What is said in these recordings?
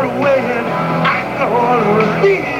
far away and I don't believe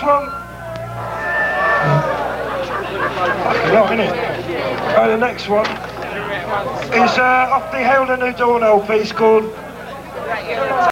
song? No, it? Right, the next one is uh, off the handle. Who Dawn LP. It's called